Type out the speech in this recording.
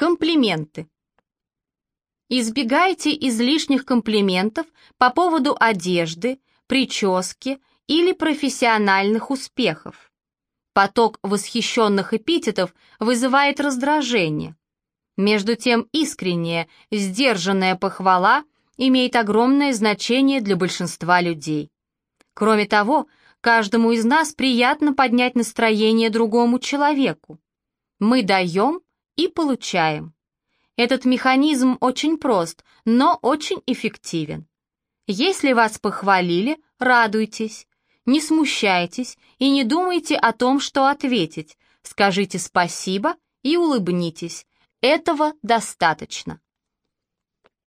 Комплименты. Избегайте излишних комплиментов по поводу одежды, прически или профессиональных успехов. Поток восхищенных эпитетов вызывает раздражение. Между тем искренняя, сдержанная похвала имеет огромное значение для большинства людей. Кроме того, каждому из нас приятно поднять настроение другому человеку. Мы даем и получаем. Этот механизм очень прост, но очень эффективен. Если вас похвалили, радуйтесь, не смущайтесь и не думайте о том, что ответить. Скажите спасибо и улыбнитесь. Этого достаточно.